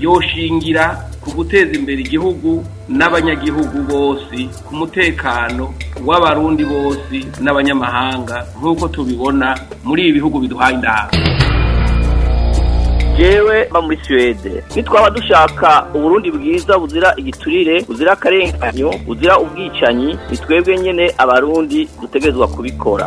yoshingira ku guteza imbere igihugu n'abanyagihugu bose ku mutekano w'abarundi bose n'abanyamahanga nk'uko tubibona muri ibi bihugu biduhaye indahabwo jewe mba muri suwede nitwaba dushaka uburundi bwiza buzira igiturire buzira akarenganyo buzira ubwicanyi ni twebwe nyine abarundi dutegerezwa kubikora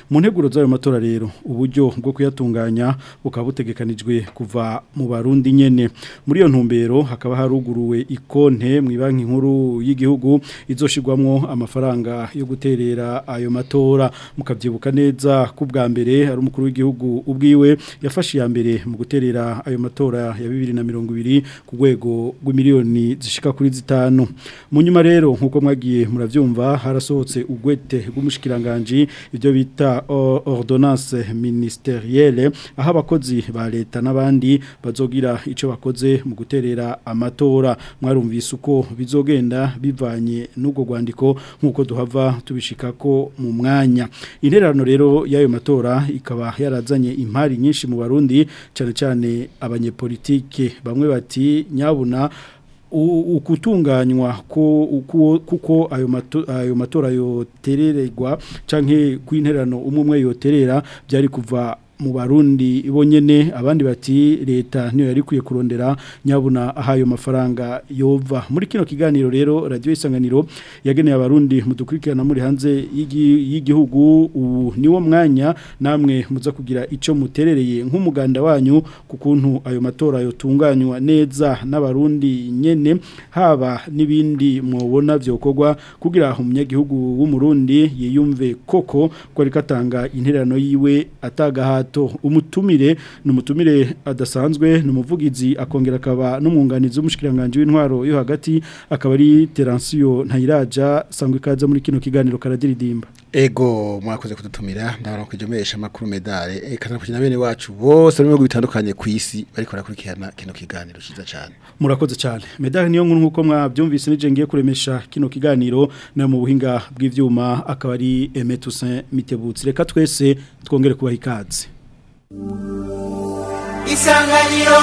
mu nteguro z'ayo matora rero uburyo bwo kuyatunganya bukaba kuva mu barundi nyene muri iyo ntumbero hakaba haruguruwe ikonte mu banki nkuru y'igihugu y'igihugu amafaranga yo guterera ayo matora mukabyibuka neza ku bwa mbere ari umukuru w'igihugu ubwiwe yafashe ya mbere mu guterera ayo matora ya bibiri na mirongo ibiri ku rwego rw'imiliyoni zishika kuri zitanu mu nyuma rero nk'uko mwagiye murabyumva harasohotse ugwete rw'umushikiranganje ibyo bita ordonnance ministerielle aho abakozi ba leta n'abandi bazogira icyo bakoze mu guterera amatora mwarumvise uko bizogenda bivanye bijyanye n'ubwo rwandiko nk'uko duhava tubishika ko mu mwanya intererano rero y'ayo matora ikaba yarazanye impari nyinshi mu barundi cyane cyane abanyepolitike bamwe bati nyabuna ukutunganywa kuko ayo matora ayo matora ku canke umwe umwe yoterera byari kuva mu barundi bonyene abandi bati leta niyo yari kwiye kurondera nyabuna ahayo mafaranga yova muri kino kiganiro rero radio isanganiro yageneye abarundi mudukurikirana muri hanze y'igihugu ubu niwo mwanya namwe muza kugira icyo muterereye nk'umuganda wanyu kukuntu ayo matora yotunganywa neza n'abarundi nyene haba nibindi mwobona byokogwa kugira umunyagihugu w'umurundi yiyumve koko ko ari katanga intererano yiwe atagaha gahato umutumire n’umutumire adasanzwe n’umuvugizi akongera akaba n'umwunganizi w'umushyikirangange w'intwaro yo hagati akaba ari teransiyo ntayiraja sangwa ikaze muri kino kiganiro karadiridimba ego mwakoze kudutumira ndabona kujyomeresha amakuru medale ekana kugena bene wacu bose mu bihugu ku isi bariko barakurikirana kino kiganiro cyiza cyane murakoze cyane medale niyo nkuru nkuko mwabyumvise nije ngiye kuremesha kino kiganiro na mu buhinga bw'ivyuma akaba ari Aime Toussaint reka twese twongere kubaha ikaze isanganiro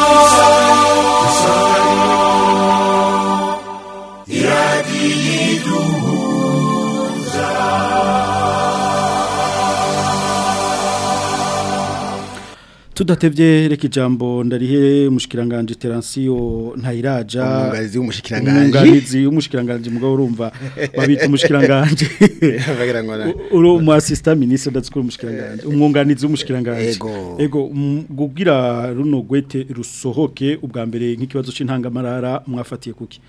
tudatebye reka ijambo ndarihe mushikiranganje Teransiyo ntayiraja umwunganizi w'umushikiranganje umwunganizi w'umushikiranganje mugabo urumva babita umushikiranganje uru mu assistant ministre ndatsikora umushikiranganje umwunganizi w'umushikiranganje yego gugira runo gwete rusohoke ubwa mbere nk'ikibazo c'intangamarara mwafatiye kuki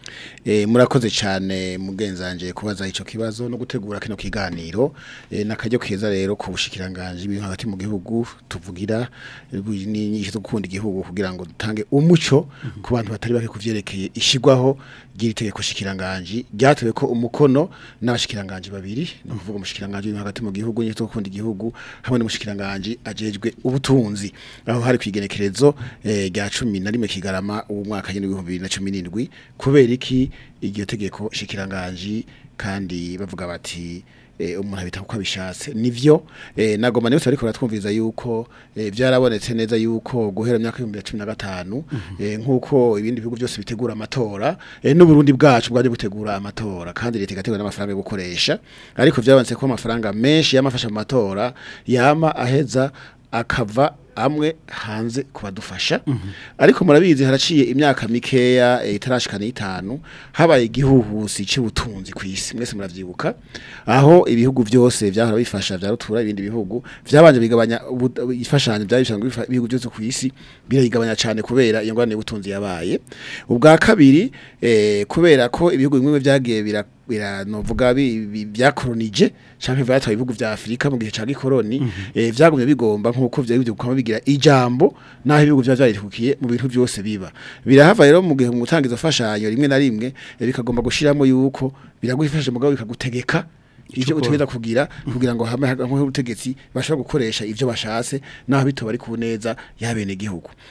eh murakoze cyane mugenzanje kubaza ico kibazo no gutegura kino kiganiro e, eh, nakajyo keza rero ku bushikiranganje biri hagati mu gihugu tuvugira n'inyigisho zo gukunda igihugu kugira ngo dutange umuco ku bantu batari bake ku byerekeye ishyirwaho ry'iri tegeko shikiranganji ryatewe ko umukono n'abashikiranganji babiri ni ukuvuga umushikiranganji hagati mu gihugu n'izo gukunda igihugu hamwe n'umushikiranganji ajejwe ubutunzi aho hari ku eh, rya cumi na rimwe kigarama umwaka nyine w'ibihumbi na cumi n'indwi kubera iki iryo tegeko shikiranganji kandi bavuga bati Eh, umuntu abita uko abishatse nivyo eh, nagoma niyo ariko ratwumviza yuko byarabonetse eh, neza yuko guhera myaka 2015 mhm. nkuko ibindi bihugu byose bitegura amatora n'u Burundi bwacu bwaje gutegura amatora kandi leta igategura n'amafaranga yo gukoresha ariko byabonetse ko amafaranga menshi yamafasha mu matora yama aheza akava amwe hanze kubadufasha ariko murabizi haraciye imyaka mikeya eh, itarashikana itanu habaye igihuhusi cy'ubutunzi ku isi mwese murabyibuka aho ibihugu byose byahora bifasha bya rutura ibindi bihugu byabanje bigabanya ifashanyo byari bishanzwe ibihugu byose ku isi birayigabanya cyane kubera iyo ngorane y'ubutunzi yabaye ubwa kabiri eh, kubera ko ibihugu bimwe byagiye biranovuga byakoronije canke vyataye ibihugu vya Afrika mu gihe ca gikoroni mhm. eh vyagumye bigomba nkuko vya bidukama bigira ijambo naho ibihugu vya vyaritukiye mu bintu byose biba birahava rero mu gihe umutangizo fashanyo rimwe na rimwe eh, bikagomba gushiramo yuko biraguhifasha mugabo bikagutegeka ivyo utegeza kugira kugira ngo hame nk'ubutegetsi bashobora gukoresha ibyo bashase naho bitoba ari ku y'abene gihugu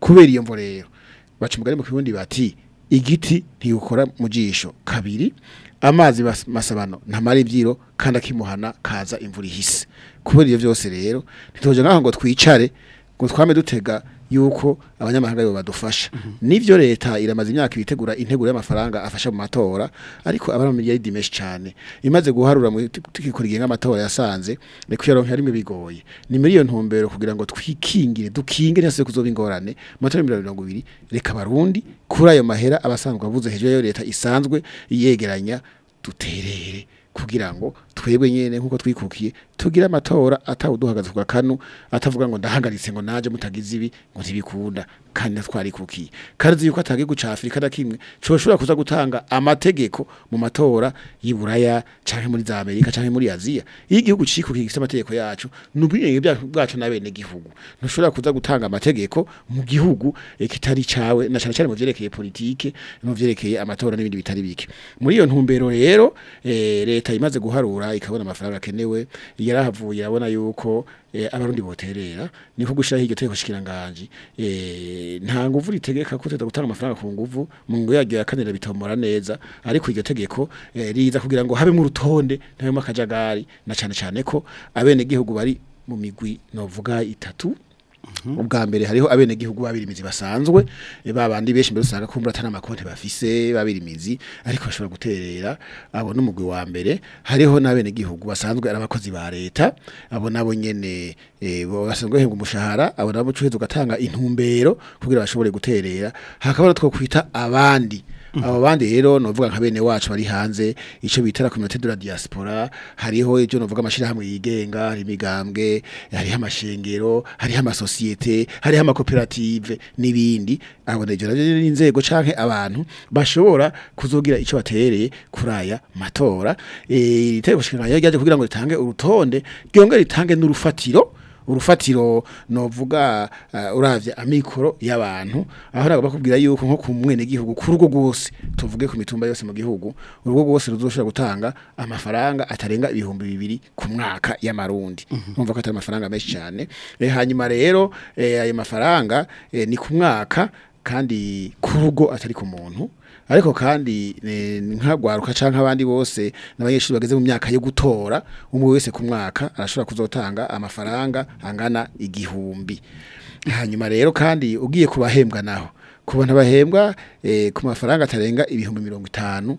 kubera iyo mvo baca umugani mu kirundi bati igiti ntiyukora mu jisho kabiri amazi masabano ntamara ibyiro kandi akimuhana kaza imvura ihise kubera byose rero ntitujya naho ngo twicare ngo twame dutega yuko abanyamahanga bo badufasha mhm. nivyo leta iramaze imyaka ibitegura integuro y'amafaranga afasha mu matora ariko abana miliyari meshi cyane imaze guharura mu tikikuriye nk'amatora yasanze reko yaronka rimwe bigoye ni muri iyo ntumbero kugira ngo twikingire dukingire ntase kuzoba ingorane matora 2020 reka barundi kuri ayo mahera abasanzwe avuze hejuru ya leta isanzwe yegeranya duterere kugira ngo twebwe nyene nkuko twikukiye tugira amatora atawuduhagaze kuga kanu atavuga ngo ndahagaritse ngo naje mutagize ibi ngo ntibikunda kandi twarikukiye kandi yuko atagiye guca Afrika na kimwe coshobora kuza gutanga amategeko mu matora y'iburaya canke muri za Amerika canke muri Aziya igihugu cikukiye gifite amategeko yacu n'ubwenge bwacu na bene gihugu ntushobora kuza gutanga amategeko mu gihugu kitari cyawe na cyane cyane mu vyerekeye politike no vyerekeye amatora n'ibindi bitari bike muri iyo ntumbero rero eh, leta imaze guharura ikabona amafaranga akenewe yarahavuye abona yuko eh, abarundi boterera niko gushiraho igitegeko cy'ikiranganje eh, nta nguvu ritegeka ko tutagutanga gutanga amafaranga ku nguvu mu ngo yaryo ya kanira bitomora neza ariko iryo tegeko eh, riza kugira ngo habemo urutonde rutonde ntabemo akajagari na cyane cyane ko abenegihugu bari mu migwi novuga itatu ubwa mbere hariho abenegihugu babirimizi basanzwe babandi benshi mbere usanga kumbura atari amakonti bafise babirimizi ariko bashobora guterera abo n'umugwi wa mbere hariho gihugu basanzwe ari abakozi ba leta abo nabo nyene eh, basanzwe bahembwa umushahara abo nabo ucuheza ugatanga intumbero kugira bashobore guterera hakaba ari kwita abandi abo bandi rero novuga nka bene wacu bari hanze icyo bitara community de la diaspora hariho ibyo novuga amashirahamwe yigenga hari imigambwe hariho amashengero hariho amasosiyete hariho amakoperative n'ibindi abo ndejo rero inzego canke abantu bashobora kuzogira ico batereye kuraya matora eh ritego kugira ngo ritange urutonde ryongere ritange n'urufatiro urufatiro novuga eh, uravye amikoro y'abantu aho bakubwira yuko nko ku mwene gihugu kuri urwo gose tuvuge ku mitumba yose mu gihugu urwo gose ruzoshobora gutanga amafaranga atarenga ibihumbi bibiri ku mwaka y'amarundi mhm. numva ko atari amafaranga menshi cyane eh, hanyuma rero eh, ayo mafaranga ni ku mwaka kandi kurugo atari ku muntu ariko kandi nkagwaruka canke abandi bose n'abanyeshuri bageze mu myaka yo gutora umwe wese ku mwaka arashobora kuzotanga amafaranga angana igihumbi hanyuma rero kandi ugiye kubahembwa naho ku bantu bahembwa eh, ku mafaranga atarenga ibihumbi mirongo itanu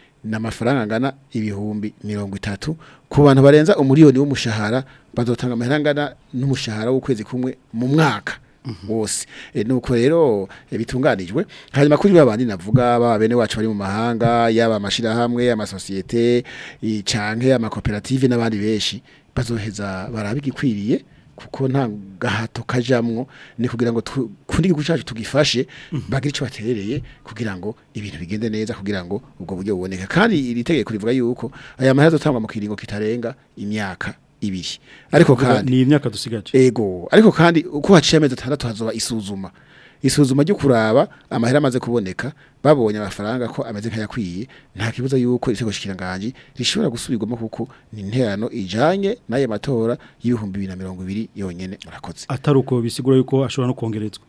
ni amafaranga angana ibihumbi mirongo itatu ku bantu barenza umuriyoni w'umushahara bazatanga amahera angana n'umushahara w'ukwezi kumwe mu mwaka Mm-hmm. wose e, nuko rero e, bitunganijwe hanyuma kuri babandi navuga baba bene wacu bari mu mahanga yaba amashirahamwe amasosiyete canke amakoperative n'abandi benshi bazoheza barabigikwiriye kuko nta gahato kajamwo ni kugira ngo kundi gihugu tugifashe mm-hmm. bagire ico baterereye kugira ngo ibintu bigende neza kugira ngo ubwo buryo buboneka kandi iri tegeko rivuga yuko aya mahazo azotangwa mu kiringo kitarenga imyaka ibiri ariko kandi ni imyaka dusigaje yego ariko kandi uko haciye amezi atandatu hazoba isuzuma isuzuma ryo kuraba amahera amaze kuboneka babonye amafaranga ko ameze nk'ayakwiye nta kibuza yuko isego shikiranganji rishobora gusubirwamo kuko ni interano ijanye naye matora y'ibihumbi 2020 yonyene murakoze ataruko bisigura yuko ashobora no kongerezwa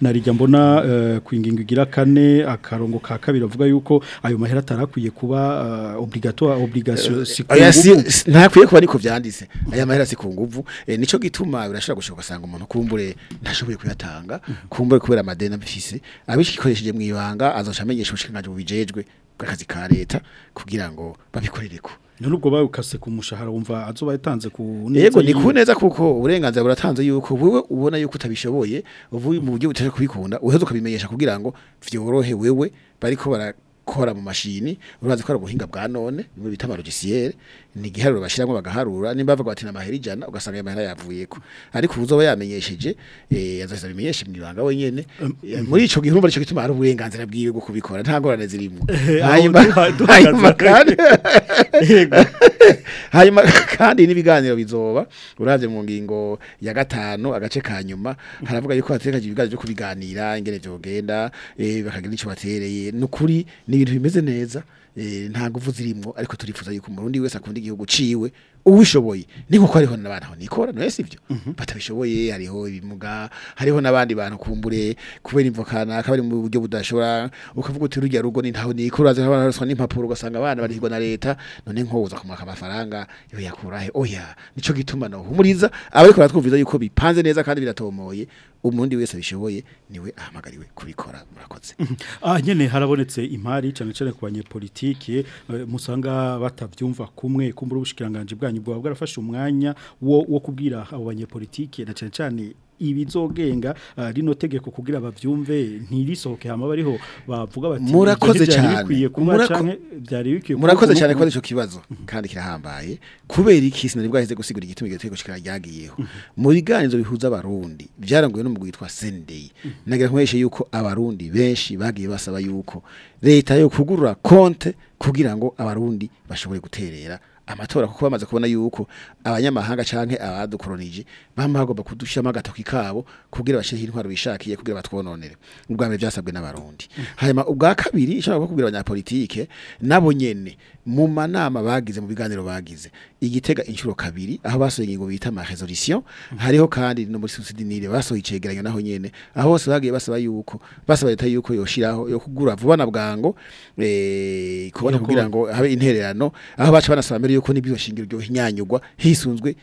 narijya mbona uh, ku igira kane akarongo ka kabiri avuga yuko ayo mahera atarakwiye kuba uh, obligatoire obligation eh, ntakwiye kuba niko vyanditse aya mahera sikunguvu eh, nico gituma urashobora gushika ugasanga umuntu kumbure atashoboye kuyatanga kumbe kubera amadeni abifise abishikoresheje mu ibanga azoca amenyesha bw'akazi ka leta kugira ngo babikorere babikorereko nubwo bayukase ku mushahara wumva azuba yatanze ku yego ni ku neza kuko uburenganzira buratanze yuko wewe ubona yuko utabishoboye uvuye mu buryo butaje kubikunda uheruka bimenyesha kugira ngo vyorohe wewe bariko bara gukora mu mashini urazi ko ari ubuhinga bwa none bimwe bita amalogisiere ni igiharuro bashyiramo bagaharura nimba bavuga bati n'amahera ijana ugasanga ayo mahera yavuyeko ariko uzoba yamenyesheje eh, azaza bimenyeshe mu ibanga wenyine eh, muri icyo gihe urumva nicyo gituma hari uburenganzira bwiwe bwo kubikora nta ngorane zirimo eh, hanyuma kandi n'ibiganiro bizoba urabye mu ngingo ya gatanu agace ka nyuma haravuga yuko hategereje ibiganiro byo kubiganira ingene byogenda eh, bakagira icyo batereye n’ukuri ni ibintu bimeze neza Eh, nta nguvu zirimo ariko turifuza yuko umurundi wese akunda igihugu ciwe uwishoboye niko ko hariho n'abantu nikora no ese ivyo mhm. batabishoboye hariho ibimuga hariho n'abandi bantu kumbure kubera imvokana akabari mu buryo budashobora ukavuga uti rujya rugo ni ntaho nikora azi abantu n'impapuro ugasanga abana barihirwa na leta none nkoza kumaka amafaranga yo yakura he oya nico gituma no humuriza abariko baratwumviza yuko bipanze neza kandi biratomoye umundi wese abishoboye niwe ahamagariwe kubikora murakoze mhm. aha nyine harabonetse imari cyane cyane ku banyepolitike eh, musanga batabyumva kumwe kumbura ubushikiranganji bwanyu bwa bwarafashe umwanya wo kubwira abo banyepolitike na cyane cyane ibizogenga ah, rino tegeko kugira bavyumve ntirisohoke hama bariho bavuga bati murakoze cyane murakoze cyane kwa ico kibazo kandi kirahambaye kubera iki sinari bwahize gusigura igitumi gitego kiragiyeho muri ganzo bihuza abarundi byaranguye no mugwitwa Sunday nagira nkweshe yuko abarundi benshi bagiye basaba yuko leta yo kugurura konte kugira ngo abarundi bashobore guterera amatora kuko bamaze kubona yuko abanyamahanga canke abadukolonije bama bagomba kudushiramo agatoki kabo kugira bashireho intwaro bishakiye kugira batwononere ubwa mbere byasabwe n'abarundi hanyuma ubwa kabiri ishobora kugira abanyapolitike nabo nyene mu manama bagize mu biganiro bagize igitega inshuro kabiri aho basohoye ingingo bita ma resolution hariho kandi no muri susidinire basohoye icegeranyo naho nyene aho bose bagiye basaba yuko basaba leta yuko yoshiraho yo kugura vuba na bwango eh kubona kugira ngo habe intererano aho baca banasaba mbere yuko nibyo shingiro byo hinyanyugwa hisunzwe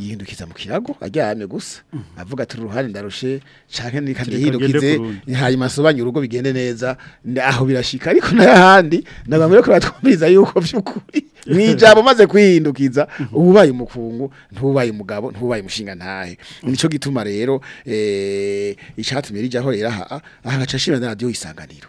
yihindukiza mu kirago aryamye gusa mm-hmm. avuga ati uruhare ndarushe canke nikagihindukize hanyuma sobanyu urugo bigende neza aho birashika ariko n'ahandi nabamwe reko batwumviriza yuko by'ukuri mwijabo maze kwihindukiza mm-hmm. ubaye umukungu ntubaye umugabo ntubaye umushinga ntahe mm-hmm. nico gituma rero eh icatumye rijaho rera aha aha gacashimira radio isanganiro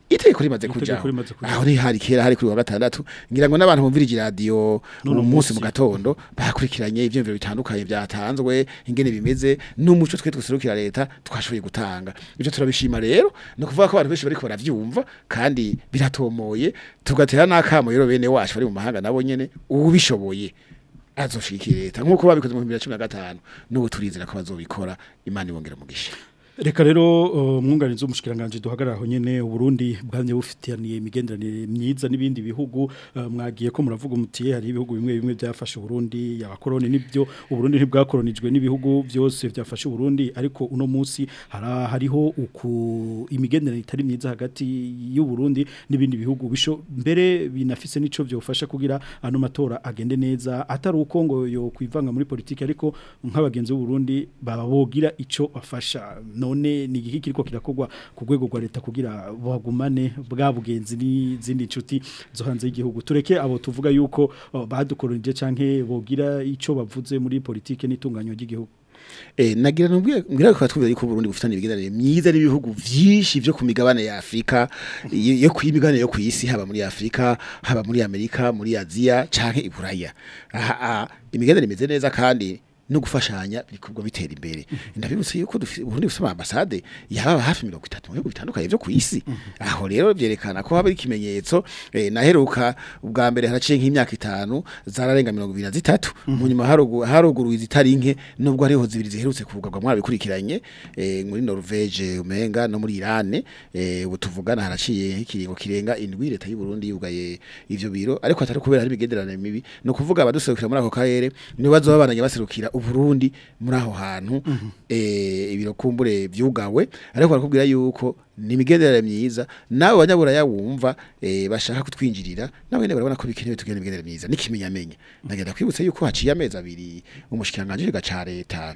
itegeko rimaze kujyaho aho rihari kera hari kuri wa gatandatu ngira ngo n'abantu bumvira iradiyo uyu munsi mu gatondo bakurikiranye ibyumviro bitandukanye byatanzwe ingene bimeze n'umuco twe duserukira leta twashoboye gutanga ibyo turabishima rero ni ukuvuga ko abantu benshi bari barabyumva kandi biratomoye tugatera n'akamo rero bene wacu bari mu mahanga nabo nyine ubishoboye azoshikira leta nk'uko babikoze mu gatanu n'ubu turizera ko bazobikora imana ibongera umugisha reka rero umwunganizi uh, w'umushikiranganji duhagarara aho nyene Burundi bwanye bufitaniye imigenderanire myiza n'ibindi bihugu uh, mwagiye ko muravuga umutiye eh, hari ibihugu bimwe bimwe byafashe Burundi yabakoroni nibyo Burundi ntibwakoronijwe n'ibihugu byose byafashe Burundi ariko uno munsi hariho uku imigenderanire itari myiza hagati y'u Burundi n'ibindi bihugu bisho mbere binafise nico byofasha kugira ano matora agende neza atari uko ngo yo kwivanga muri politiki ariko nk'abagenzi b'u Burundi baba bogira ico bafasha none ni igiki kiriko kirakorwa ku rwego rwa leta kugira bagumane bwa bugenzi n'izindi nshuti zo hanze y'igihugu tureke abo tuvuga yuko oh, badukoronije canke bogira ico bavuze muri politike n'itunganyo ry'igihugu Eh nagira nubwira ko twumva yuko Burundi bufitanye ibiganire myiza n'ibihugu byinshi byo ku migabane ya Afrika yo ku migabane yo ku isi haba muri Afrika haba muri Amerika muri Aziya canke Iburaya aha imiganire imeze neza kandi no gufashanya ibikorwa bitera imbere mhm. ndabibutse yuko ubundi dufite ambassade yaba hafi mirongo itatu mu bihugu bitandukanye byo ku isi mhm. aho rero byerekana ko haba ikimenyetso eh, naheruka ubwa mbere haraciye nk'imyaka itanu zararenga mirongo zitatu mhm. mu nyuma haruguru izitari nke nubwo ariho zibiri ziherutse kuvugwa mwabikurikiranye eh, muri Norvege umenga no muri Iran eh, ubu tuvugana haraciye ikiringo kirenga indwi leta y'u Burundi yugaye ivyo biro ariko atari kubera hari imigenderanire mibi no kuvuga abaduserukira muri ako karere nibo bazobandanya baserukira Burundi muri aho hantu mhm. eh, ibirokumbure byugawe ariko barakubwira yuko ni imigendere myiza nabo banyaburaya wumva eh, bashaka kutwinjirira nawe nyine barabona ko bikenewe tugenda imigendere myiza n'ikimenyamenya ndagenda kwibutsa yuko haciye amezi abiri umushikiranganje gaca leta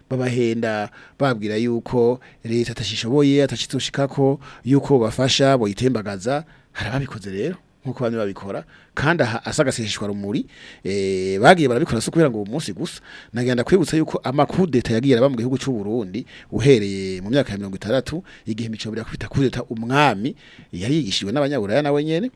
babahenda babwira yuko leta atashishoboye atashitushikako yuko bafasha boyitembagaza harabikoze rero nkuko bamwe babikora kandi asagasishwa rumuri eh bagiye barabikora so kubera ngo umunsi gusa nagenda kwibutsa yuko amakudeta deta yagiye araba mu gihugu cy'u Burundi uhereye mu myaka ya 60 igihe imicobira bira kwita kudeta umwami yari yigishijwe n'abanyaburaya nawe nyene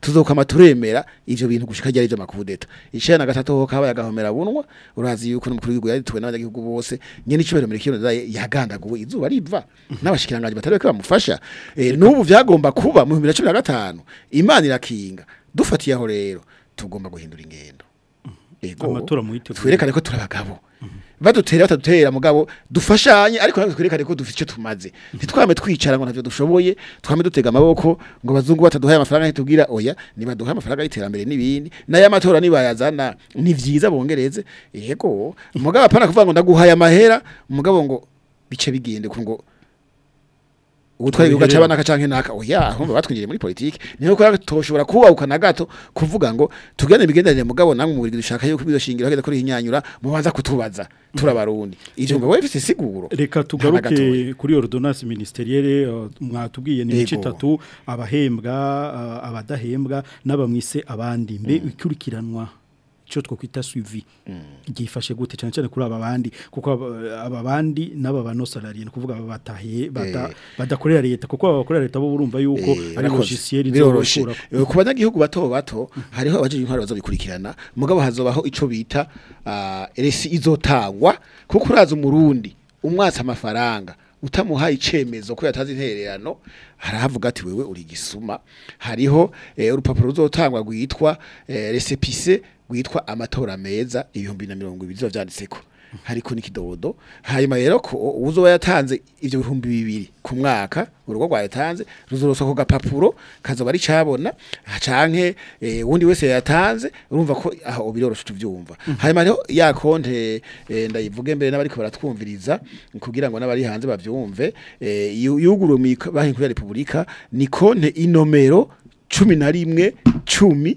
tuzokama turemera ivyo bintu gushika ryari byo makudeta icana gatatu ho kabaye gahomera bunwa urazi yuko umukuru w'igihugu yarituwe n'abanyagihugu bose nyene icubahiro miriki yondaye yagandaguwe izuba riva n'abashikiranganje batari ko bamufasha eh, n'ubu vyagomba kuba mu 2015 imana irakinga dufatiye aho rero tugomba guhindura ingendo mm. ego amatora muhitego twerekane ko turabagabo mm. badutera batadutera mugabo dufashanye ariko natwe twerekane ko dufite icyo tumaze ntitwame twicara ngo ntavyo dushoboye twame dutega amaboko ngo abazungu bataduhaye amafaranga ntitubwira oya nibaduhaye amafaranga y'iterambere n'ibindi n'aya matora nibayazana ni vyiza bongereze yego mugabo apana kuvuga ngo ndaguhaye amahera mugabo ngo bice bigende ngo ubutwaye ibibuga cy'abana canke oya oh, ahumva batwinjiriye muri politike niho kwa toshobora kubahuka na gato kuvuga ngo tugane bigendanire mugabo namwe muri dushaka yuko bidoshingiro hageze kuri inyanyura mubanza kutubaza turabarundi mm. ijumba wewe fise siguro reka tugaruke kuri ordonnance ministerielle uh, mwatubwiye ni bice tatu abahembwa uh, abadahembwa n'abamwise abandi mbe mm. ikurikiranwa cyo twakwita suivi mm. gifashe gute cyane cyane kuri aba bandi kuko aba bandi n'aba ba nosalariye ni batahiye eh. badakorera leta kuko abakorera leta bo urumva yuko eh, ari logiciel biroroshye eh, ku banyagihugu bato bato hariho abajeje intwaro bazobikurikirana mugabo hazobaho ico bita ah, RSI izotangwa kuko uraza umurundi umwatsa amafaranga utamuhaye icemezo ko yatazi intererano haravuga ati wewe uri gisuma hariho urupapuro ruzotangwa rwitwa recipice witwa amatora meza ibihumbi na mirongo ibiri biba byanditseko hariko n'ikidodo hanyuma rero ko uzoba yatanze ibyo bihumbi bibiri ku mwaka urugo rwa yatanze ruzorosa ko gapapuro kazoba ari cabona canke e, eh, wundi wese yatanze urumva ko aho biroroshe tuvyumva mhm. hanyuma rero ya konte e, ndayivuge mbere n'abariko baratwumviriza kugira ngo n'abari hanze babyumve e, eh, yuguruwe mu banki kuri Republika ni konte inomero 11 10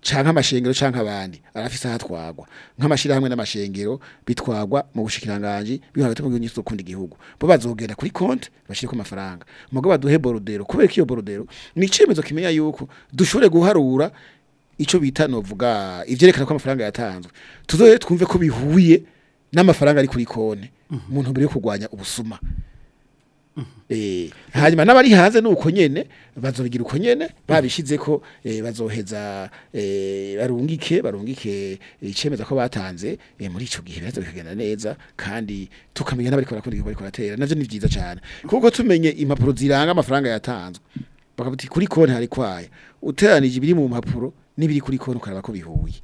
canke amashengero canke abandi arafise ahatwagwa nk'amashira hamwe n'amashengero bitwagwa mu bushikiranganje bihawe tubugira nyito kundi gihugu bo bazogera kuri konti bashiriko amafaranga mugo baduhe borodero kubera iyo borodero ni icyemezo kimenya yuko dushobore guharura icyo bita novuga ibyerekana ko amafaranga yatanzwe tuzoye twumve ko bihuye n'amafaranga ari kuri konti mm-hmm. mu ntumbero yo kurwanya ubusuma Eh, hanyuma n'abari hanze ni uko nyene bazobigira uko nyene babishize ko eh, bazoheza eh, barungike barungike icemeza ko batanze muri ico gihe bazo neza kandi tukamenya n'abari korakora igihe bari koratera navyo ni vyiza cyane kuko tumenye impapuro ziranga amafaranga yatanzwe bakavuga kuri konti hari kwaya uteranije ibiri mu mpapuro n'ibiri kuri konti ukaraba ko bihuye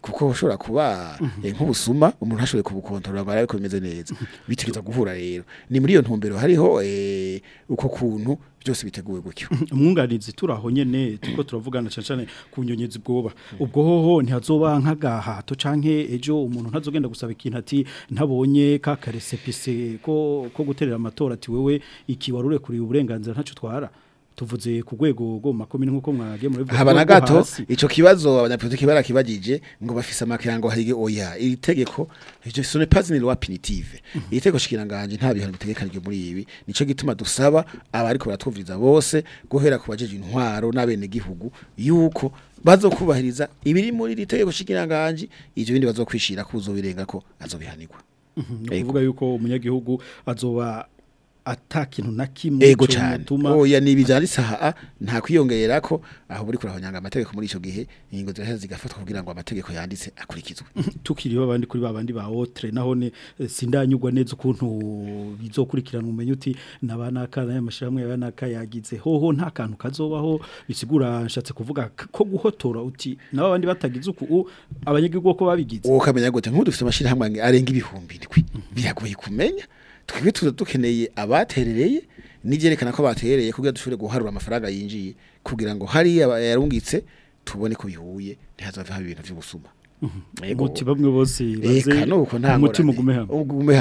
kuko ushobora kuba mhm. nk'ubusuma umuntu ashoboye kubukontorora bara ariko bimeze neza mhm. bitegeza guhura rero ni muri iyo ntumbero hariho eh, uko kuntu byose biteguwe gutyo mhm. umwunganizi turaho nyene tuko turavugana cyane cyane ku nyonyezi bwoba ubwo hoho ntihazoba nk'agahato canke ejo umuntu ntazogenda gusaba ikintu ati ntabonye ka karesepise ko guterera amatora ati wewe iki warure kuri uburenganzira ntacyo twara tuvuze ku rwego rwo mu makomine nk'uko mwagiye mubivuga haba na gato icyo kibazo abanyapolitiki barakibagije ngo bafise amakirango hari oya iri tegeko icyo sone pazi ni loi punitive mhm. iri tegeko shikiranganje nta bihano bitegekanije muri ibi nico gituma dusaba abari ko baratwumviriza bose guhera ku bajeje intwaro n'abene gihugu yuko bazokubahiriza ibiri muri iri tegeko shikiranganje ivyo bindi bazokwishira kuzo birengako azobihanirwa mhm. uvuga yuko umunyagihugu azoba atakintu na kimwe oya oh, nibijari saha nta kwiyongera ko aho buri kurahonyanga amategeko muri ico gihe ingo ziraheza zigafatwa kugira ngo amategeko yanditse akurikizwe tukiriho abandi kuri babandi ba otre nahone eh, sindanyugwa neza ukuntu bizokurikirana umenye uti nabanaka n'amashiramwe yabanaka yagize hoho nta kantu kazobaho bisigura nshatse kuvuga ko guhotora uti nabo abandi batagize uku abanyagihugu ko babigize ukamenya gute nk'udufite amashirahamwe arenga ibihumbi 7 mhm. biragoye kumenya twebwe tuba dukeneye abaterereye n'igerekana ko baterereye kugira ngo guharura amafaranga yinjiye kugira ngo hari yarungitse tubone ko bihuye ntihazavaho ibintu by'ubusuma umuti mhm. bamwe bose umutima ugume hamwe ugume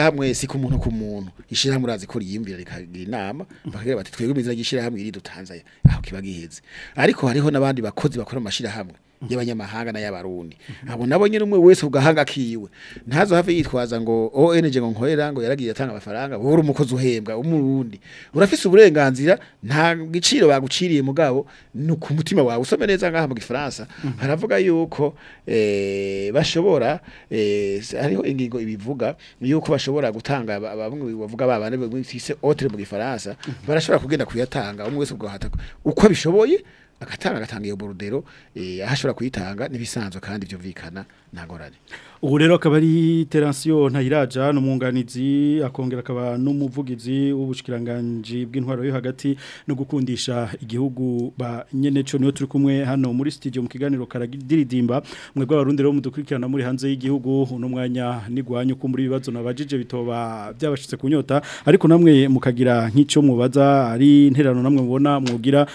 hamwe si ku muntu ku muntu ishyirahamwe urazi ko riyumvira rikagira inama mhm. bakabwira bati twebwe imizina y'ishyirahamwe iri dutanzaya aho kiba giheze ariko hariho n'abandi bakozi bakora amashyirahamwe y'abanyamahanga n'ay'abarundi abo nabo nyine umwe wese ugahanga kiwe ntazo hafi yitwaza ngo ONG ngo nkorera ngo yaragiye atanga amafaranga buri umukozi uhembwa umurundi urafise uburenganzira nta giciro baguciriye mugabo ni ku mutima wawe usome neza ngaha mu gifaransa haravuga yuko eh, bashobora eh, hariho ingingo ibivuga yuko bashobora gutanga bamwe bavuga babane bwise autre mu gifaransa barashobora kugenda kuyatanga umwe wese ugahata uko bishoboye agatanga agatanga iyo borudero eh, aho kuyitanga n'ibisanzwe kandi byumvikana nta ngorane ubu rero akaba ari teransiyo ntayiraja ni akongera akaba n'umuvugizi w'ubushyikiranganji bw'intwaro yo hagati no gukundisha igihugu ba nyeneco niyo turi kumwe hano muri sitidiyo mu kiganiro karadiridimba mwe rw'abarundi rero mudukurikirana muri hanze y'igihugu uno mwanya nigwanya uko muri ibibazo nabajije bitoba byabashitse kunyota ariko namwe mukagira nk'icyo mubaza ari interano namwe mubona mwugira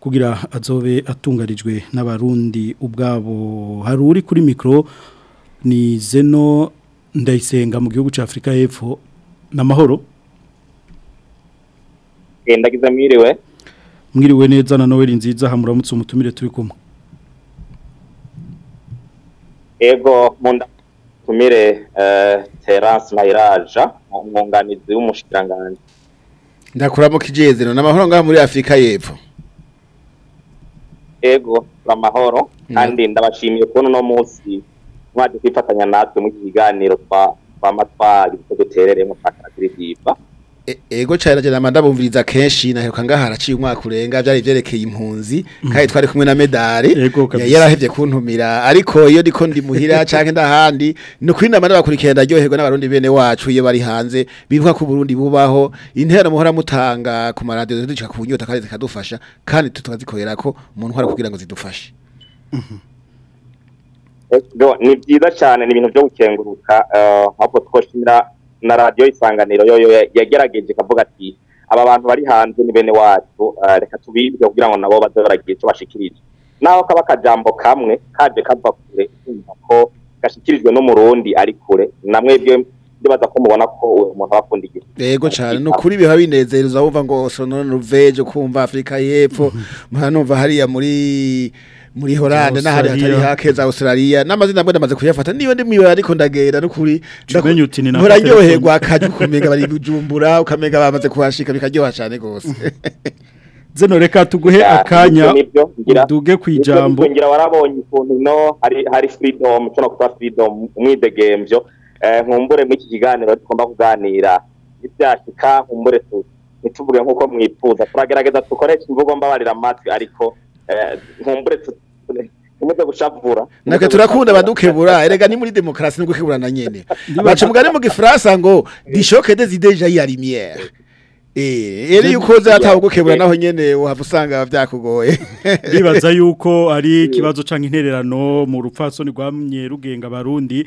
kugira azobe atungarijwe n'abarundi ubwabo hari uri kuri mikoro ni zeno ndayisenga mu gihugu cya afurika y'epfo ni amahoro ndagize mwiriwe mwiriwe neza na noel nziza hamuramutse umutumire turi kumwe ego munda tumire eh, Terence Mayiraja umwunganizi w'umushikiranganji ndakuramo kijezero n'amahoro ngaha muri Afurika y'Epfo ego amahoro mm. kandi ndabashimiye kuno no munsi mwaje kwifatanya natwe mu kiganiro twa twamatwari dutereremo twa karadiva E, ego cyane cyane amanda kenshi naheruka ngaha haraciye umwaka urenga byari byerekeye impunzi mm. kandi twari kumwe na medali yarahebye kuntumira ariko iyo ndiko ndi muhira cyangwa ndahandi no kuri namanda bakurikira ndaryoherwa n'abarundi bene wacu iyo bari hanze bivuga ko Burundi bubaho intera muhora mutanga ku maradio dushika ku nyota kandi zikadufasha kandi tukazikorera ko umuntu hari kugira ngo zidufashe mhm. ni byiza cyane ni ibintu byo gukenguruka eh, ahubwo twoshimira na radiyo isanganiro yoyo yagerageje ikavuga ati aba bantu bari hanze ni bene wacu eh, reka tubibwe kugira ngo nabo baze baragira icyo bashikirije naho kaba akajambo kamwe kaje kava kure kumva ko gashikirijwe n'umurundi ari kure namwebwe ndibaza ko mubona ko umuntu akunda igihe yego cyane no kuri biha binezereza wumva ngo sono ruveje kumva Afrika y'epfo mpanumva hariya muri muri Holande n'ahari hatari hake Australia n'amazina mbwe ndamaze kuyafata niba ndi mwibara ariko ndagenda nukuri ndararyoherwa akaje kumega bari bujumbura ukamega bamaze kuhashika bikaryoha cyane gose zeno reka tuguhe ah, akanya duge kwijambo ngira warabonye ikintu no hari hari freedom tuna kuta freedom umwidegemvyo eh, nkumbure mu iki kiganiro tugomba kuganira ibyashika nkumbure tu nkuko mwifuza turagerageza dukoresha imvugo mbabarira amatwi ariko nkumburetse umeze turakunda badukebura erega ni muri demokarasi no gukebura na nyene baca umugani mu gifaransa ngo dishoke des idées jaillit à Eh, iyo ukoze hatabugukebura eh. naho nyine waba usanga byakugoye bibaza yuko ari ikibazo cyangwa intererano mu rupfatsoni rwamye rugenga abarundi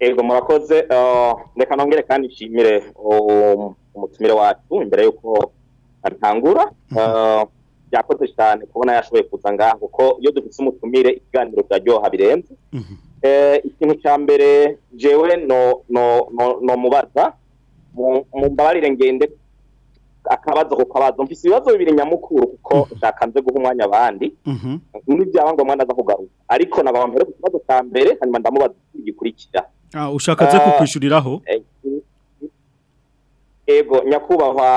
yego murakoze ah, reka nongere kandi nshimire um, umutumire wacu imbere y'uko atangura mhm. ah, byakoze cyane kubona yashoboye kuza ngaha kuko iyo dufite umutumire ikiganiro kiraryoha birenze mhm. eh, ikintu cya mbere jewe no mubaza mumbabarire mbabarire ngende akabazo ku kabazo mfise ibibazo bibiri nyamukuru kuko mhm. ntakanze guha umwanya abandi n'ibyaba ngombwa naza kugaruka ariko nabambere ku kibazo cya mbere hanyuma ndamubaza igikurikira ushakaze ze kukwishyuriraho nyakubahwa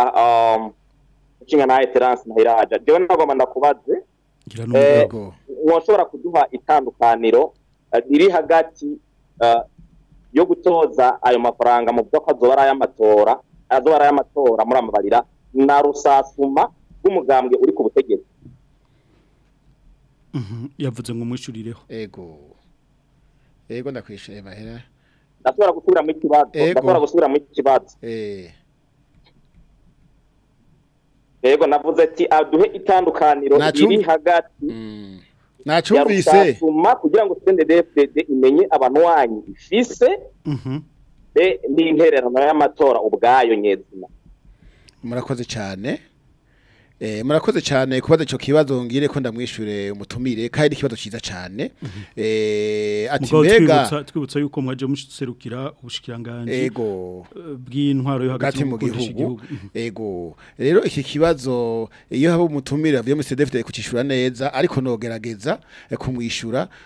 inshinga na eterance na hiraja njyewe nagomba ndakubaze ntushobora kuduha itandukaniro riri hagati yo gutoza ayo mafaranga mu bwoko azobara y'amatora azobara y'amatora muri amabarira na rusasuma rw'umugambwe uri ku butegetsi yavuze ngo umwishyurireho yego yego ndakwishije mahera ndashobora gusubira mu kibanza ndashobora gusubira mu kibanza eh. yego navuze ati aduhe itandukaniro iri hagati mm. nacumvise kugira ngo sende dfd imenye abantu wanyu ifise mhm. n'intererano y'amatora ubwayo nyezina murakoze cyane Eh murakoze cyane kubaza ico kibazo ngire ko ndamwishure umutumire kandi ikibazo cyiza cyane. Mhm. Eh ati mega twibutsa yuko mwaje muserukira ubushikiranganje Ego eh, bw'intwaro yo hagati mu gihugu. Mhm. Ego rero iki kibazo iyo haba umutumire byo mse David kucishura neza ariko nogerageza eh, kumwishura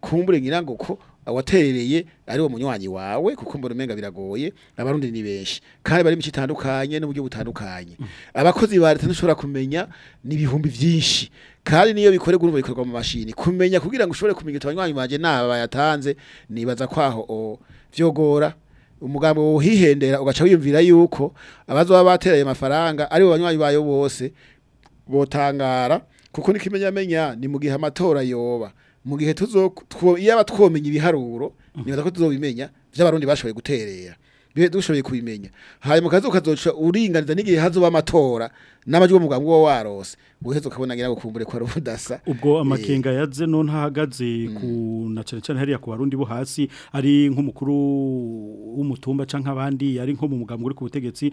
kumbure ngirango ko awaterereye ari wo munywanyi wawe kuko mbona umenga biragoye abarundi ni benshi kandi bari mu kitandukanye n'uburyo butandukanye abakozi ba leta ntushobora kumenya n'ibihumbi byinshi kandi niyo bikorerwa urumva bikorwa mu mashini kumenya kugira ngo ushobore kumenya abanywanyi banje naba bayatanze nibaza kwaho vyogora umugambi wo hihendera ugaca wiyumvira yuko abazo baba bateraye amafaranga ari bo banywanyi bayo bose botangara kuko nikimenyamenya ni mu gihe amatora yoba mu gihe iyaba twomenya ibiharuro nibaza ko tuzobimenya by'abarundi bashoboye guterera bihe dushoboye kubimenya hanyuma ukaza ukazoca uringaniza n'igihe hazoba amatora n'amajwi mu bwangu warose uheze ukabona ngira gukumbure kwa rubudasa ubwo eh. amakenga yaze no ntahagaze mm. ku na cyane hariya ku barundi bo hasi ari nk'umukuru w'umutumba canka abandi ari nko mu mugambo uri ku butegetsi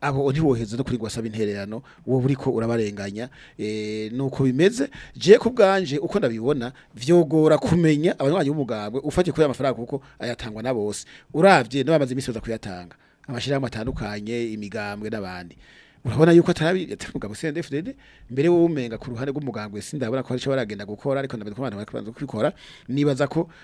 abo ntiwoheze no kuri gwasaba intererano buri ko urabarenganya eh nuko bimeze je kubganje uko ndabibona vyogora kumenya abanywanyi b'umugambwe ufatiye kuri amafaranga kuko ayatangwa na bose uravye n'abamaze imisi kuyatanga amashyirahamwe atandukanye imigambwe n'abandi urabona yuko atarabi atamugabo mbere wo ku ruhande rw'umugambwe sindabura ko arico baragenda gukora ariko ndabe kubikora nibaza ko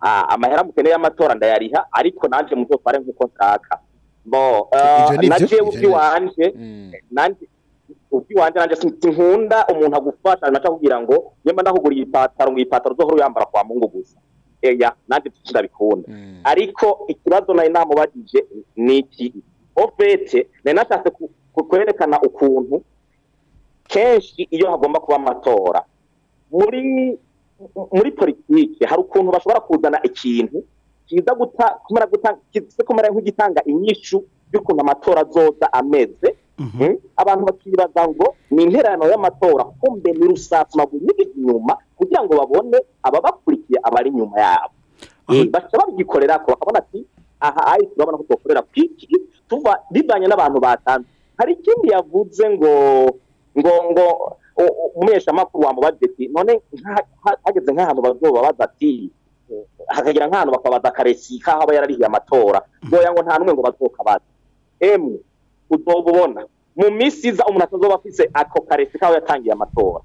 ah, amahera mukeneye y'amatora ndayariha ariko nanjye mutotware nk'uko nshaka na jewe ubwiwanje ubwiwanje nanjye sinkunda umuntu agufasha naca kugira ngo nyuma ndakuguriye ipataro ngo ipataro uzohora uyambara kwa mungu gusa eya nanjye tukindabikunda hmm. ariko ikibazo nari namubajije ni iki ofete nari nashatse kwerekana ukuntu kenshi iyo hagomba kuba amatora muri muri politiki hari ukuntu bashobora kuzana ikintu kiza kumera nk'igitanga inyishu y'ukuntu amatora azoza ameze mhm. hmm? abantu bakibaza ngo ni interano y'amatora kumbe ni rusasamaguye n'ibiri inyuma kugira ngo babone ababakurikiye abari inyuma yabo eh, baca babyikorera bakabona ati aha ayi turabona ko tubakorera ku tuva bivanye n'abantu batanze hari ikindi yavuze ngo ngo ngo umuheshamakuru wamubajije ati none hageze nk'ahantu bazuba badati hakagira nk'ahantu bakabaza akaresi kaho aba yararihiye amatora ntoya ngo nta n'umwe ngo bazuka bazi emwe uzobubona mu minsi iza umuntu atazoba afise ako karesi kaho yatangiye amatora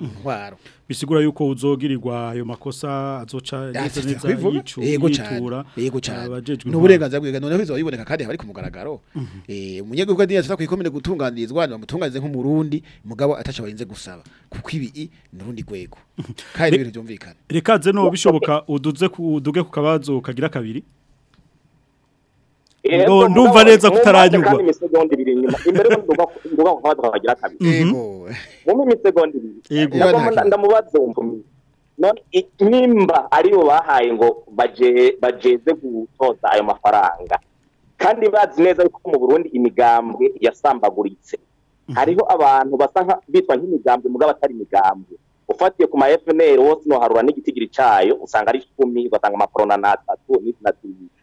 ntwaro bisigura yuko uzogirirwa ayo makosa azoca neza neza yitura yego cyane n'uburenganzira bwiga none izo yiboneka kandi hari kumugaragaro mhm. eh umunyegihugu kandi yatsa kwikomene gutunganirizwa no mutunganize nk'umurundi mugabo atacha barinze gusaba kuko ibi n'urundi gwego mhm. kandi ibintu byumvikana rekaze no bishoboka uduze kuduge kukabazo kagira kabiri ndumva neza ko nimba aribo bahaye ngo bajeze gutoza ayo mafaranga kandi bazi neza ko mu burundi imigambwe yasambaguritse hariho mhm. abantu basa bitwa nk'imigambwe mugabo atari imigambwe ufatiye ku ma fpr wose noharura n'igitigiri cyayo usanga ari icumi ugasanga amakorona ni atatu n'izina zibiri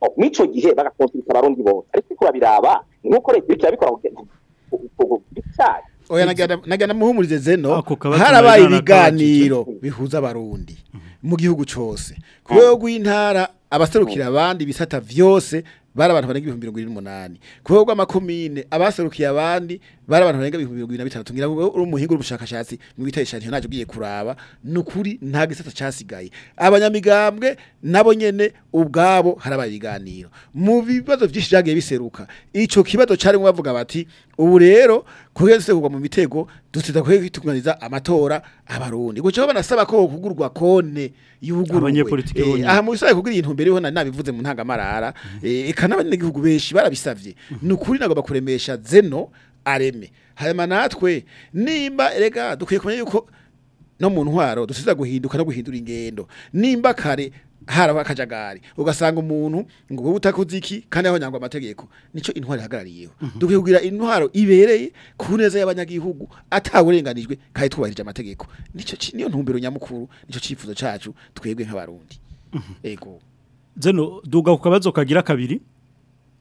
Oh, mico gihe bagakonfirika abarundi bose ariko uko babiraba nuko leta irikira bikora oya nagana muhumurize zeno ah, harabaye ibiganiro bihuza abarundi mu gihugu cyose ku rwego rw'intara abaserukira oh. abandi bisata byose bari abantu barenga ibihumbi mirongo irindwi n'umunani ku rwego rw'amakomine abaserukiye abandi bari abantu barenga 2026 ngira uri umuhinga ubushakashatsi mwiteshanije naje ugiye kuraba nukuri nta gisata cyasigaye abanyamigambwe nabo nyene ubwabo harababiganiro mu bibazo byinshi byagiye biseruka Icyo kibazo cyari bavuga bati ubu rero kugeze kugwa mu mitego dutita kwe tukunganiza amatora abarundi gucyo banasaba ko kugurwa kone y'ubugurwe abanyepolitike bonyine eh, aha musaye kugira ibintu mbere ho nabivuze mu ntangamarara mhm. eh, eka n'abanyagihugu benshi barabisavye nukuri nago bakuremesha zeno areme hanyuma natwe nimba erega dukwiye kumenya yuko no mu ntwaro dusiza guhinduka no guhindura ingendo nimba kare haraba akajagari ugasanga umuntu ngo ube utakoze iki kandi aho nyangwa amategeko nicyo intwari ihagarariyeho mhm. dukwiye kugira intwaro ibereye ku neza y'abanyagihugu atawurenganijwe kandi twubahirije amategeko nicyo niyo ntumbero nyamukuru nicyo cyifuzo cyacu twebwe nk'abarundi yego mhm. zeno duga ku kabazo kagira kabiri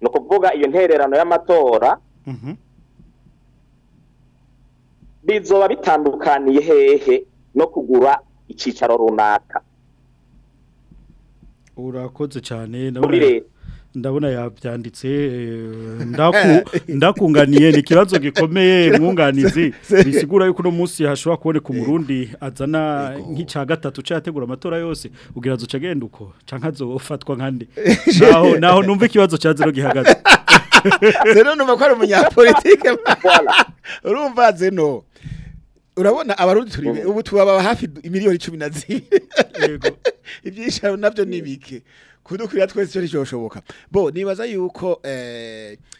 ni ukuvuga iyo ntererano y'amatora mhm. bizoba bitandukaniye hehe no kugura icyicaro runaka urakoze cyane ndabona yabyanditse eh, ndakunganiye ni ikibazo gikomeye mwunganizi bisigura yuko uno munsi hashobora kuboneka umurundi azana nk'icya gatatu cyategura amatora yose ubwira azoca agenda uko cyangwa azofatwa nk'andi naho numva ikibazo cya zero gihagaze zero numva ko ari umunyapolitike urumva zeno urabona abarundi turi ubu tubaba hafi miliyoni 10 yego nabyo navyo nibike kudukwira twese cyo cyoshoboka bo nibaza yuko eh, turi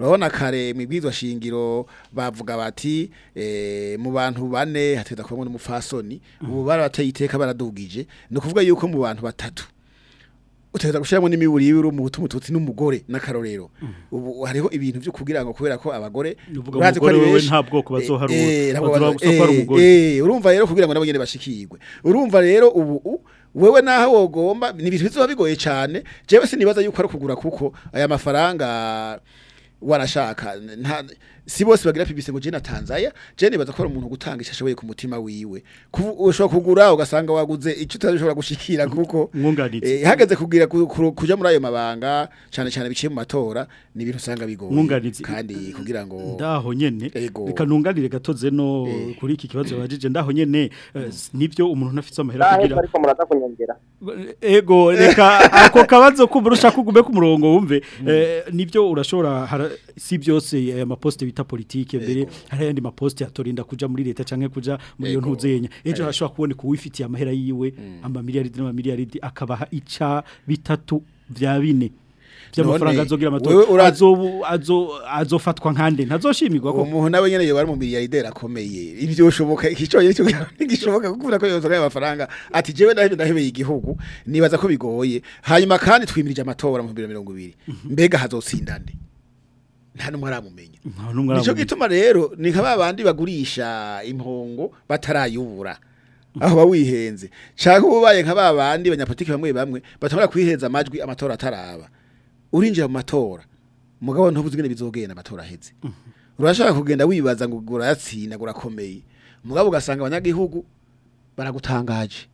urabona kare mu ibwirizwa shingiro bavuga bati mu bantu bane hategeka kubamo n'umupfasoni ubu barabateye iteka baradugije ni kuvuga yuko mu bantu batatu utahita gushyiramo n'imiburi y'ibiro mu butuma tutsi n'umugore n'akarorero mm-hmm. ubu hariho ibintu byo kugira ngo kubera ko abagore urazi ko ari benshi nta bwoko bazoharura eh, eh, eh, urumva rero kugira ngo nabo nyine bashikirwe urumva rero ubu wewe naho wogomba ni ibintu bizoba bigoye cyane jewe sinibaza yuko ari kugura kuko aya mafaranga warashaka si bose bagira pibise ngo jene atanze aya jene baza kubona umuntu gutanga icyo ku mutima wiwe ushobora kugura ugasanga waguze icyo utashobora gushikira kuko eh, ihagaze kugira kujya muri ayo mabanga cyane cyane biciye mu matora ni ibintu usanga bigoye kandi kugira ngo ndaho nyene reka nunganire gatoze no eh. kuri iki kibazo bajije ndaho nyene eh, nibyo umuntu unafite amahera ah, kugira ego reka ako kabazo kumurusha kugume ku murongo wumve hmm. nibyo urashobora si byose aya maposte bita politiki mbere hari yandi maposte yatorinda kuja muri leta canke kuja muri iyo ntuzenya ejo arashobora kuboneka uwifitiye amahera yiwe hmm. amba miliyaridi n'ama miliyaridi akabaha ica bitatu vya bine by'amafaranga azogira amatora azofatwa nkande ntazoshimigwa ko umuntu nawe nyene yobara mu miliyarderi akomeye ibyo ushoboka ico cyo gishoboka kuvuga ko yozoga amafaranga ati jewe ndahebe ndahebe igihugu nibaza ko bigoye hanyuma kandi twimirije amatora mu 2020 mhm. mbega hazotsindande nta n'umwe aramumenya nicyo gituma rero ni nka babandi bagurisha impongo batarayubura aho bawihenze cyangwa ubaye nka babandi banyapolitiki bamwe bamwe batabura kwihenza amajwi amatora ataraba urinjira mu matora mugabo ntubuze ingene bizogenda amatora aheze mhm. urashaka kugenda wibaza ngo guratsinda gurakomeye mugabo ugasanga abanyagihugu baragutangaje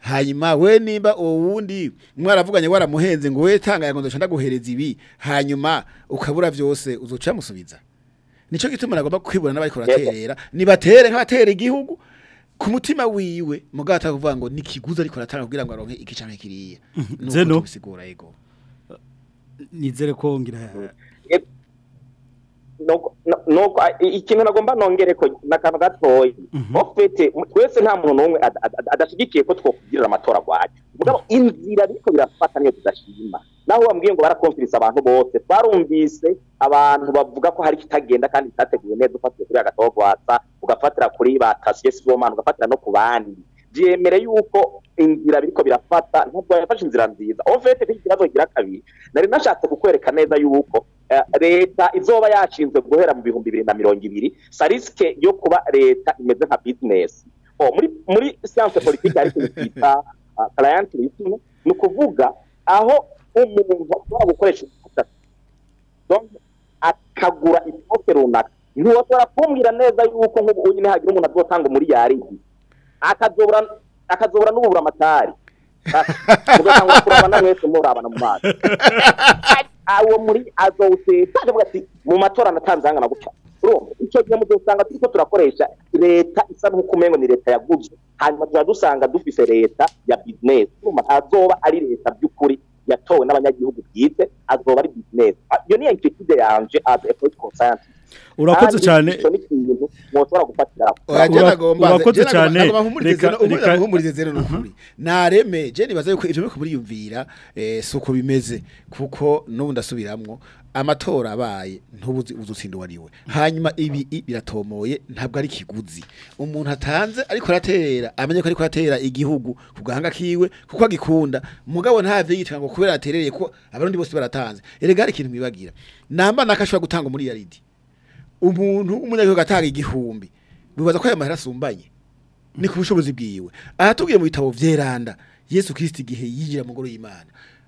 hanyuma we nimba uwo wundi mwaravuganye waramuhenze ngo we tanga yagonze ashaka guhereza ibi hanyuma ukabura byose uzuca musubiza nicyo gituma nagomba kwibura n'abari kuraterera nibatere nk'abatera igihugu ku mutima wiwe mugata atakuvuga ngo ni kiguzi ariko aratanga kugira ngo aronke iki cyangwa kiriya mhm. nizere ko ngira mm. ikintu nagomba nongere ko ni akantu gatoya mhm. ofete twese nta muntu n'umwe adashyigikiye ko twakwigirira amatora rwacu mhm. inzira ariko birafata niyo tudashima naho bambwiye ngo barakonfirisa abantu bose twarumvise abantu bavuga ko hari ikitagenda kandi kitateguye neza ufatira kuri agatogwatsa ugafatira kuri ba batasiye sibomani ugafatira no ku bandi byemere yuko inzira biriko birafata ntabwo yafashe inzira nziza ofete kuko ikibazo gira kabiri nari nashatse kukwereka neza yuko Eh, leta izoba yashinzwe guhera mu bihumbi bibiri na mirongo ibiri sarisike yo kuba leta imeze nka bizinesi oh, muri siyanse politiki hari twita karayante ah, litingi ni ukuvuga aho umuntu ashobora gukoresha akagura inote runaka ntiwashobora kumbwira neza yuko nk'ubu nyine hagira umuntu azotanga muri yarigi akazobura n'ububura amatari mugakangura kurabana mwese murabana mu maso awo muri azowusesa avuga ati mu matora natanze hangana gutya icyo gihe muzasanga turi ko turakoresha leta isa n'uko umengo ni leta yaguzwe hanyuma tuzajya dusanga dufise leta ya bizinesi azoba ari leta by'ukuri yatowe n'abanyagihugu bwite azoba ari bizinesi iyo ni ya yanje as a political urakoze ah, cyane urakoze cyane nareme je nibaza yuko ivyo muri yumvira eh, suko bimeze kuko n'ubu ndasubiramwo amatora abaye ntubuzi uzutsinda wariwe hanyuma ibi biratomoye ntabwo ari kiguzi umuntu atanze ariko aratera amenye ko ariko aratera igihugu ku gahanga kiwe kuko agikunda mugabo ntavyo yitanga kubera aterereye ko abarundi bose baratanze erega ari ikintu mwibagira namba nakashobora gutanga muri yaridi umuntu w'umunyagihugu atanga igihumbi bibaza ko aya mahera asumbanye ni ku bushobozi bwiwe ahatubwiye mu bitabo byeranda yesu kirisiti igihe yigira mu ngoro y'imana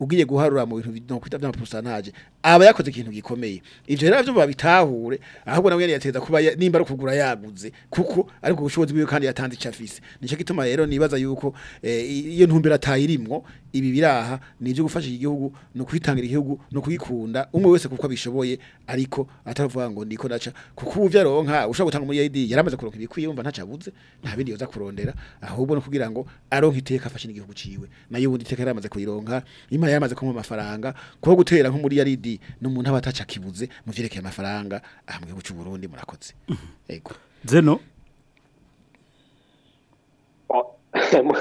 ugiye guharura mu bintu bya percentage aba yakoze ikintu gikomeye ivyo rero byo babitahure ahubwo nawe yari yateza kuba nimba ari kugura yaguze kuko ariko ubushobozi bwiwe kandi yatanze icafise nico gituma rero nibaza yuko eh, iyo ntumbira atayirimwo ibi biraha nivyo gufasha igihugu ni kwitangira igihugu no kugikunda umwe wese kuko abishoboye ariko atavuga ngo ndiko naca kuko ubu vyaronka ushobora gutanga muri ID yaramaze kuronka ibikwiye umva ntacabuze nta bindi yoza kurondera ahubwo no kugira ngo aronke iteka afashe igihugu ciwe nayo ubundi iteka yaramaze kuyironka imana yaramaze kumpa amafaranga kuko gutera nko muri ID kandi n'umuntu aba ataca kibuze mu amafaranga aha mu gihugu Burundi murakoze mhm. yego zeno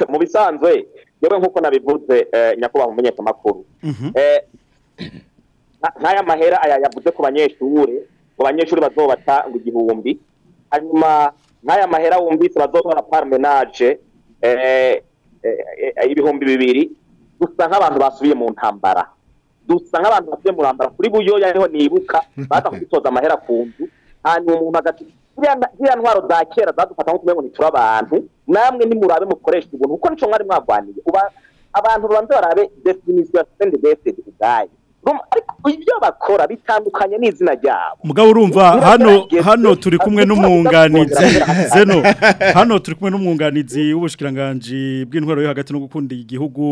mu bisanzwe yewe nk'uko nabivuze eh, nyakubahwa umunyamakuru mhm. eh, nk'aya mahera aya yavuze ku banyeshuri ngo abanyeshuri bazobatanga igihumbi hanyuma nk'aya mahera wumvise bazotora parmenage eh, ibihumbi bibiri gusa nk'abantu basubiye mu ntambara Dusa abantu bafite murambara kuri buyo niho nibuka batakubisoza amahera ku nzu hanyuma umuntu agati ziriya ntwaro za kera zadufata nk'utumenya ngo nitura abantu namwe nimurabe mukoresha ubuntu kuko nico mwari mwagwaniye abantu babanza barabe definisiyo ya sende besedi ubwayo ibyo bakora bitandukanye n'izina ryabo mugabo urumva hano hano turi kumwe n'umwunganizi zeno hano turi kumwe n'umwunganizi w'ubushyikiranganji bw'intwaro yo hagati no gukunda igihugu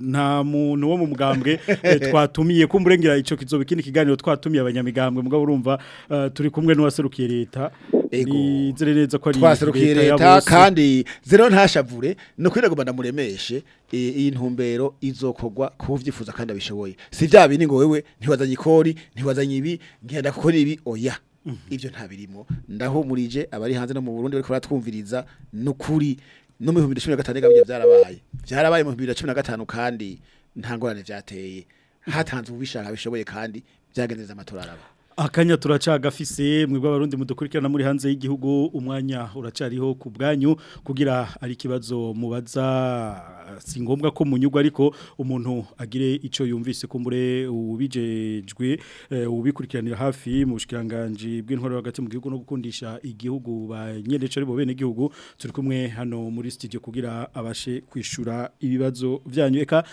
nta muntu wo mu mugambwe eh, twatumiye kumburengera icyo kizo bikindi kiganiro twatumiye abanyamigambwe mugabo urumva eh, turi kumwe n'uwaserukiye leta nizerereza ko ari twaserukiye leta kandi zero ntashavure no kwiragomba ndamuremeshe iyi ntumbero izokogwa ku kandi abishoboye si bya bindi ngo wewe ntiwazanye ikori ntiwazanye ibi ngenda gukora ibi oya mhm. ibyo ntabirimo ndahumurije abari hanze no mu Burundi bari kuratwumviriza n'ukuri no mu 2015 gabya byarabaye byarabaye mu 2015 kandi ntangorane byateye hatanzwe ubishaka bishoboye kandi byagendereza amatora araba akanya turacagafise mwebwe abarundi mudukurikirana muri hanze y'igihugu umwanya uracariho ku bwanyu kugira ari ikibazo mubaza si ngombwa ko munyugwa ariko umuntu agire icyo yumvise kumbure ubijejwe eh, ubikurikiranira hafi mu bushikiranganje bw'intwaro hagati mu gihugu no gukundisha igihugu banyereje ari bo bene igihugu turi kumwe hano muri studio kugira abashe kwishura ibibazo byanyu eka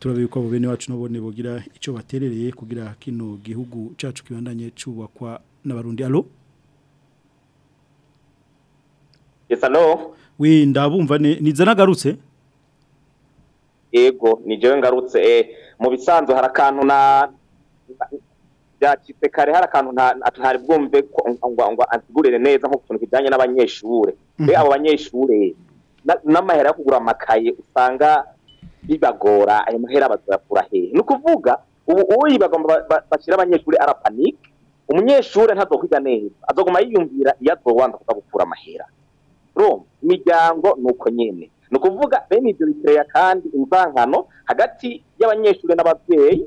turabe yuko bene wacu nabone bogira icyo baterereye kugira kino gihugu cacu kibandanye cyubakwa n'abarundi alo Yes alo wi ndabumva nize nagarutse Yego ni jewe ngarutse eh mu bisanzwe harakantu na byacitse kare hari akantu ntari bwumve ngo asigurire neza nko kutuntu kijyanye n'abanyeshuri mhm. be abo banyeshuri n'amahera yo kugura amakaye usanga bibagora ayo mahera bazayakura hehe ni ukuvuga ubu uyu bashyira abanyeshuri arapanike umunyeshuri ntabwo kwiga neza azaguma yiyumvira iyo azobanza kuza gukura amahera imiryango ni uko nyine ni ukuvuga bene ibyo bitera kandi imvankano hagati y'abanyeshuri n'ababyeyi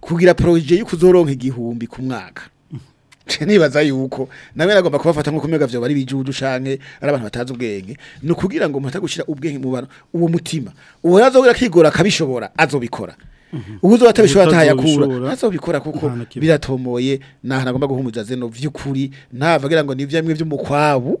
kugira proje yo kuzoronka igihumbi ku mwaka nibaza yuko nawe nagomba kubafata nko kumega vyo bari bijuju canke ari abantu batazi ubwenge no kugira ngo mpata gushira ubwenge mu bantu uwo mutima uwo azogira kigora akabishobora azobikora mhm. ubuzo batabishobora atayakura azobikora kuko biratomoye naho nagomba guhumuza zeno vy'ukuri navagira ngo nivyo amwe vy'umukwabu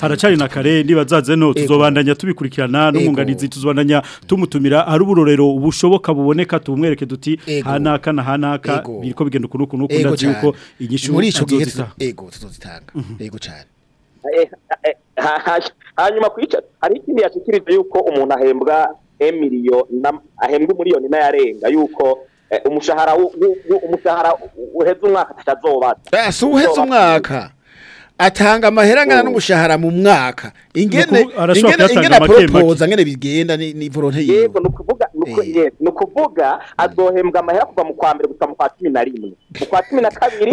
haracari na kare nibazaze no tuzobandanya tubikurikirana n'umwunganizi tuzobandanya tumutumira hari uburorero ubushoboka buboneka tumwereke duti hanaka na hanaka biriko bigenda kunuku nuko ndazi yuko inyishu muri ico gihe ego tuzozitanga ego cyane hanyuma hari ikindi yashikirije yuko umuntu ahembwa emiliyo ahembwa umuriyoni n'ayarenga yuko eh, umushahara umushahara uheze umwaka atazobaza si uheze umwaka atanga amahera angana n'umushahara mu mwaka ingene ingene propoza ngene bigenda ni volontaire yego no kuvuga ni ukuvuga azohembwa amahera kuva mu kwa mbere gusa mu kwa cumi na rimwe mu kwa cumi na kabiri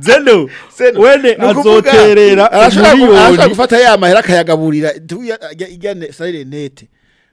zeno wene azoterera arashobora gufata ya mahera akayagaburira ijyane sayire nete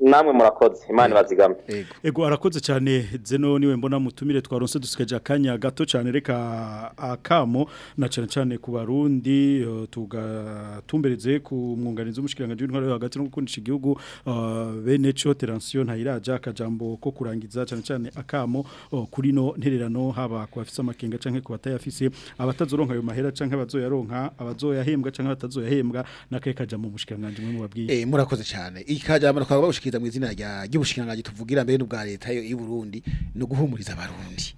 namwe murakoze imana eh. ibazigame yego arakoze cyane zeno niwe mbona mutumire twaronse dusigaje akanya gato cyane reka akamo na cyane cyane ku barundi eh, tugatumbereze ku mwunganizi w'umushyikirangange w'intwaro hagati no gukundisha igihugu eh, bene cyo teransiyo ntayiraja akajambo ko kurangiza cyane cyane akamo kuri no ntererano haba ku bafite amakenga cyangwa ku batayafise abatazoronka ayo mahera cyangwa abazoyaronka abazoyahembwa cyangwa abatazoyahembwa n'akajya mu mushikirangange mwe mubabwiye murakoze cyane ikajyambara dushikiriza mu izina rya ry'ubushikiranganje tuvugira mbere n'ubwa leta yo y'Uburundi no guhumuriza abarundi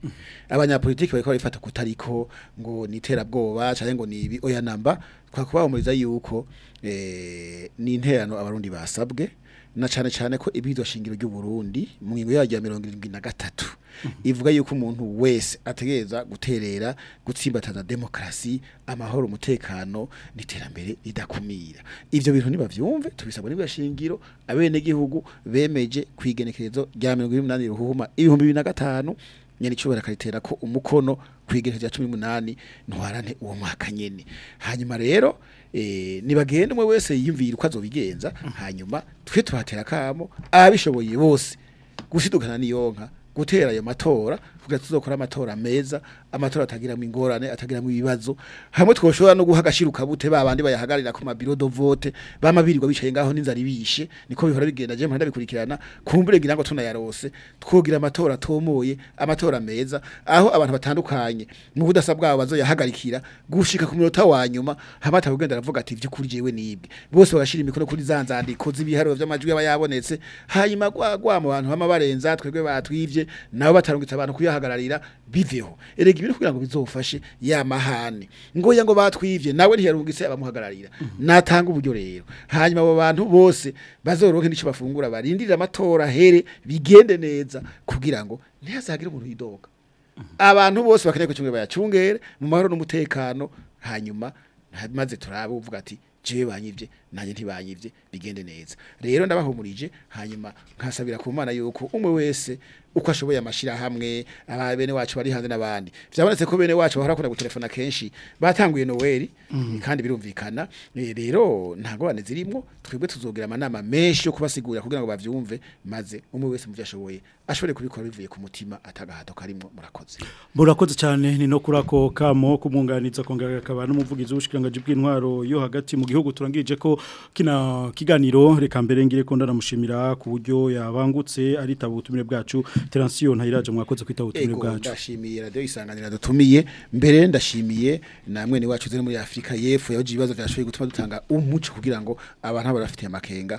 abanyapolitiki bariko barifata kutariko ngo niterabwoba canke ngo nibi oya namba twakuba umuriza yuko eh ni interano abarundi basabwe na cyane cyane ko ibidwa shingiro ry'u Burundi mu ngingo yayo ya 73 ivuga yuko umuntu wese ategeza guterera gutsimbataza demokrasi amahoro umutekano n'iterambere ridakumira ivyo bintu nibavyumve tubisabwe n'ibwa shingiro abene gihugu bemeje kwigenekerezo rya 2018 ruhuma 2005 nyene cyubara karitera ko umukono kwigenekerezo ya 18 ntwarane uwo mwaka nyene hanyuma rero Eh, Nibagende umwe wese yiyumvira uko azobigenza mm. hanyuma twe tuhatera akamo ababishoboye bose gusidukana n'iyo gutera ayo matora kugira tuzokora amatora meza amatora atagiramo ingorane atagiramo ibibazo hamwe twoshobora no guha agashira bute babandi bayahagarira ku mabiro do vote bamabirirwa bicaye ngaho n'inzara ibishe niko bihora bigenda je mpanda bikurikirana kumbure ngira ngo tunayarose twogira amatora tomoye amatora meza aho abantu batandukanye mu budasa bwabo yahagarikira gushika ku minota wa nyuma hamata kugenda aravuga ati vy'ukuri jewe nibwe bose bagashira imikono kuri zanzandiko z'ibiharo vy'amajwi yaba yabonetse hanyuma gwagwa mu bantu bama barenza batwivye nabo batarungitse abantu kuyahagararira biveho erega ibiri kugira ngo bizofashe ya mahane ngo yango batwivye nawe ntiyarungitse abamuhagararira mhm. natanga uburyo rero hanyuma abo bantu bose bazoroke n'icyo bafungura barindirira amatora here bigende neza kugira ngo ntihazagire umuntu yidoga mhm. abantu bose bakeneye kucyungera bayacungere mu mahoro n'umutekano hanyuma maze turaba uvuga ati jewe banyivye nanjye ntibanyivye bigende neza rero ndabahumurije hanyuma nkasabira ku mana yuko umwe wese uko ashoboye amashirahamwe aba bene wacu bari hanze n'abandi vyabonetse ko bene wacu bahora bakunda gutelefona kenshi batanguye Noel mhm. kandi birumvikana eh, rero ntago banezirimo twebwe tuzogira amanama menshi yo kubasigura kugira ngo bavyumve maze umwe wese muvyo ashoboye ashobore kubikora bivuye ku mutima atagahato karimo murakoze murakoze cyane ni no kurako kamo kumwunganiza kongera akaba n'umuvugizi w'ubushikiranganje bw'intwaro yo hagati mu gihugu turangije ko kina kiganiro reka mbere ngire ko ndanamushimira ku buryo yabangutse aritabutumire bwacu teransiyo ntayiraje mwakoze kwita ubutumire bwacu ndashimiye radio isanganira dutumiye mbere ndashimiye namwe ni wacu ziri muri Afrika y'Epfo yaje ibibazo byashoboye gutuma dutanga umuco kugira ngo abantu barafitiye amakenga